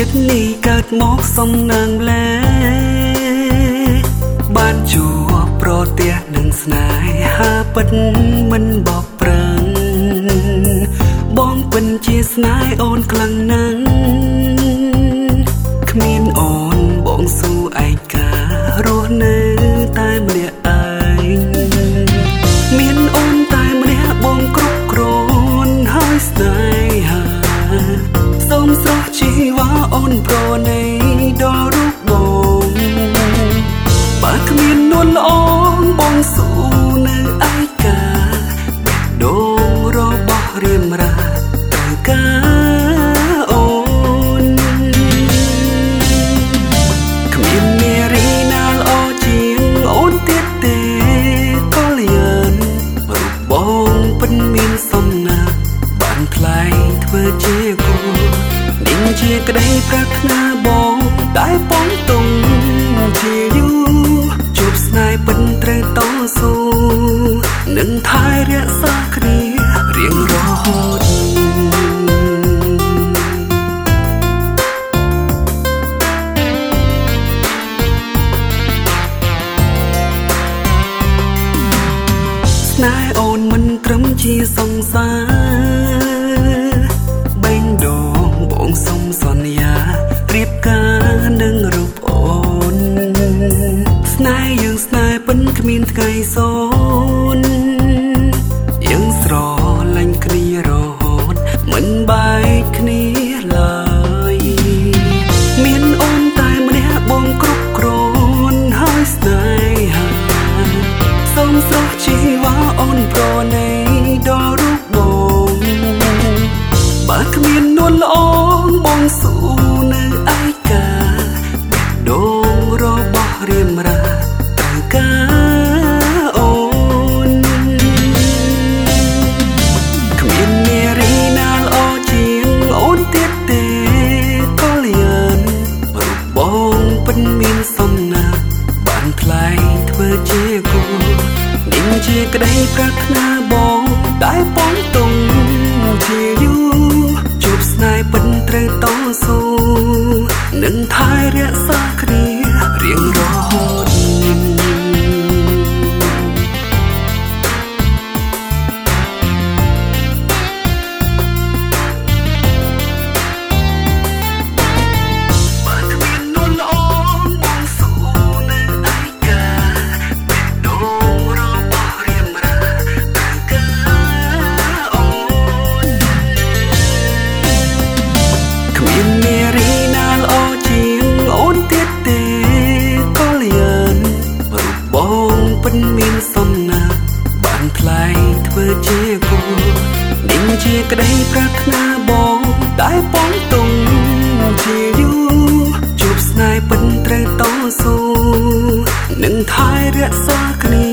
ជាតិនេះកើតមកសំណាងលែបានជួបប្រទះនឹងស្នេហាពិតមិនបកប្រឹងបងពិនជាស្នេហ៍អូនខ្លាំងណាស់គ្មានអូនបងស៊ូឯការស់នៅតែម្នាក់ គ្មាននួនល្អបងស៊ូនៅឯកាបេះដូងរបស់រៀមរាទៅការអូនគ្មាននារីណាល្អជាងអូនទៀតទេក៏លៀនរូបបងពិនមានសំណាកបានថ្លៃធ្វើជាគូនឹងជាក្តីប្រាថ្នាបងតែបងទុំជាយូជួប ស្នេហ៍ពិនត្រូវតស៊ូនឹងថែរក្សាគ្នារៀងរហូតស្នេហ៍អូនមិនត្រឹមជាសង្សារ គ្មានថ្ងៃសូនយើងស្រលាញ់គ្នារហូត មិនបែកគ្នាឡើយ មានអូនតែម្នាក់បងគ្រប់គ្រាន់ហើយស្នេហាសូមស្រស់ជីវ៉ាអូនប្រ នឹងថែរក្សាគ្នារៀងរហូតបើគ្មាន នឹងថែរក្សាគ្នា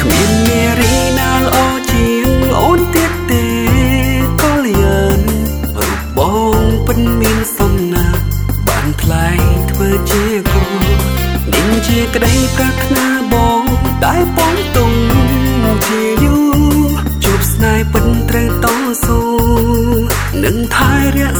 គ្មាននារីណាល្អជាងអូនទៀតទេក៏លៀនរូបបងពិនមានសំណាកបានថ្លៃធ្វើជាគូនឹងជាក្តីប្រាថ្នាបងតែបងទុំជាយូជួបស្នេហ៍ពិនត្រូវតស៊ូនឹងថែរក្សា